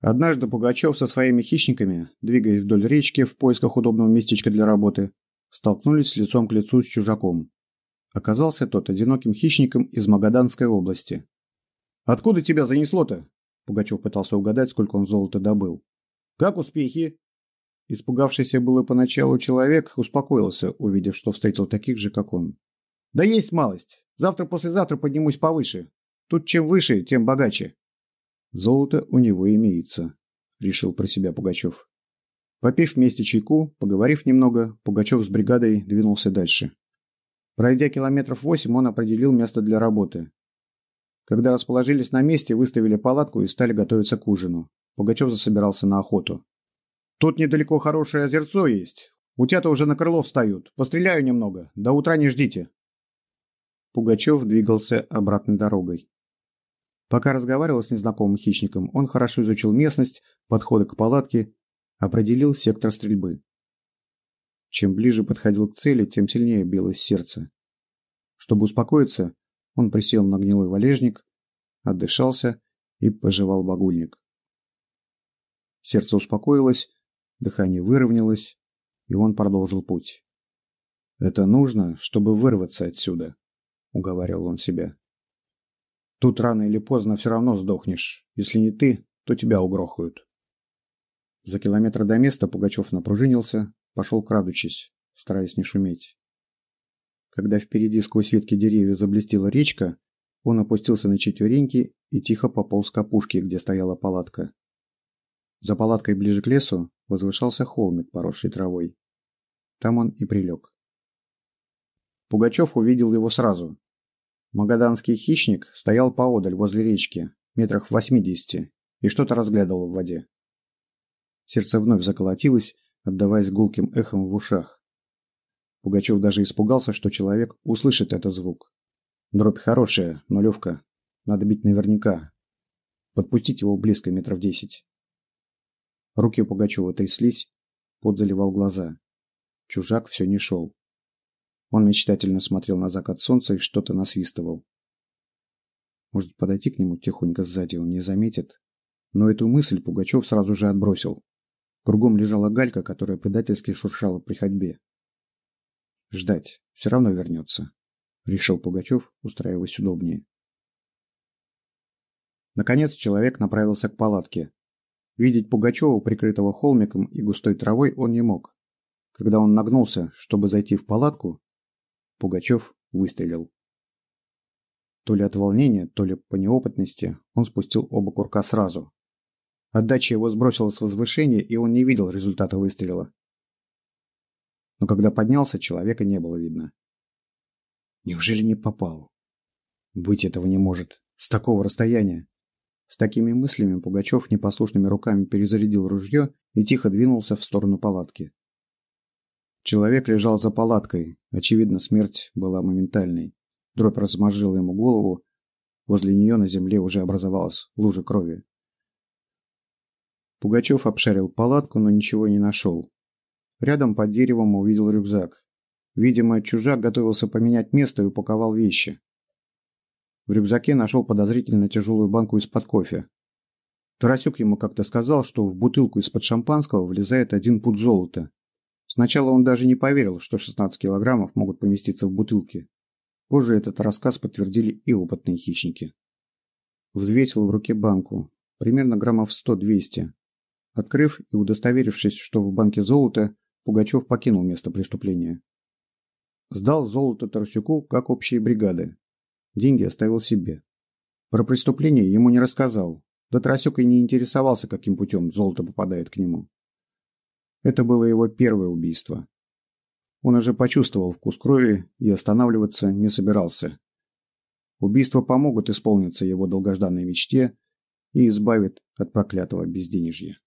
Однажды Пугачев со своими хищниками, двигаясь вдоль речки в поисках удобного местечка для работы, столкнулись лицом к лицу с чужаком. Оказался тот одиноким хищником из Магаданской области. «Откуда тебя занесло-то?» Пугачев пытался угадать, сколько он золота добыл. «Как успехи?» Испугавшийся было поначалу человек успокоился, увидев, что встретил таких же, как он. «Да есть малость. Завтра-послезавтра поднимусь повыше. Тут чем выше, тем богаче». «Золото у него имеется», — решил про себя Пугачев. Попив вместе чайку, поговорив немного, Пугачев с бригадой двинулся дальше. Пройдя километров восемь, он определил место для работы. Когда расположились на месте, выставили палатку и стали готовиться к ужину. Пугачев засобирался на охоту. Тут недалеко хорошее озерцо есть. Утята уже на крыло встают. Постреляю немного. До утра не ждите. Пугачев двигался обратной дорогой. Пока разговаривал с незнакомым хищником, он хорошо изучил местность, подходы к палатке, определил сектор стрельбы. Чем ближе подходил к цели, тем сильнее билось сердце. Чтобы успокоиться, он присел на гнилой валежник, отдышался и пожевал багульник. Сердце успокоилось, Дыхание выровнялось, и он продолжил путь. «Это нужно, чтобы вырваться отсюда», — уговаривал он себя. «Тут рано или поздно все равно сдохнешь. Если не ты, то тебя угрохают». За километр до места Пугачев напружинился, пошел крадучись, стараясь не шуметь. Когда впереди сквозь ветки деревьев заблестела речка, он опустился на четвереньки и тихо пополз к опушке, где стояла палатка. За палаткой ближе к лесу возвышался холмик, поросший травой. Там он и прилег. Пугачев увидел его сразу. Магаданский хищник стоял поодаль возле речки, метрах в восьмидесяти, и что-то разглядывал в воде. Сердце вновь заколотилось, отдаваясь гулким эхом в ушах. Пугачев даже испугался, что человек услышит этот звук. Дробь хорошая, но левка. Надо бить наверняка. Подпустить его близко метров десять. Руки Пугачева тряслись, пот заливал глаза. Чужак все не шел. Он мечтательно смотрел на закат солнца и что-то насвистывал. Может, подойти к нему тихонько сзади он не заметит? Но эту мысль Пугачев сразу же отбросил. Кругом лежала галька, которая предательски шуршала при ходьбе. Ждать. Все равно вернется. Решил Пугачев, устраиваясь удобнее. Наконец человек направился к палатке, Видеть Пугачева, прикрытого холмиком и густой травой, он не мог. Когда он нагнулся, чтобы зайти в палатку, Пугачев выстрелил. То ли от волнения, то ли по неопытности, он спустил оба курка сразу. Отдача его сбросила с возвышения, и он не видел результата выстрела. Но когда поднялся, человека не было видно. Неужели не попал? Быть этого не может. С такого расстояния. С такими мыслями Пугачев непослушными руками перезарядил ружье и тихо двинулся в сторону палатки. Человек лежал за палаткой. Очевидно, смерть была моментальной. Дробь размозжила ему голову. Возле нее на земле уже образовалась лужа крови. Пугачев обшарил палатку, но ничего не нашел. Рядом под деревом увидел рюкзак. Видимо, чужак готовился поменять место и упаковал вещи. В рюкзаке нашел подозрительно тяжелую банку из-под кофе. Тарасюк ему как-то сказал, что в бутылку из-под шампанского влезает один пуд золота. Сначала он даже не поверил, что 16 килограммов могут поместиться в бутылке. Позже этот рассказ подтвердили и опытные хищники. Взвесил в руке банку. Примерно граммов 100-200. Открыв и удостоверившись, что в банке золото, Пугачев покинул место преступления. Сдал золото Тарасюку как общие бригады, Деньги оставил себе. Про преступление ему не рассказал. Да Тарасюк и не интересовался, каким путем золото попадает к нему. Это было его первое убийство. Он уже почувствовал вкус крови и останавливаться не собирался. Убийства помогут исполниться его долгожданной мечте и избавят от проклятого безденежья.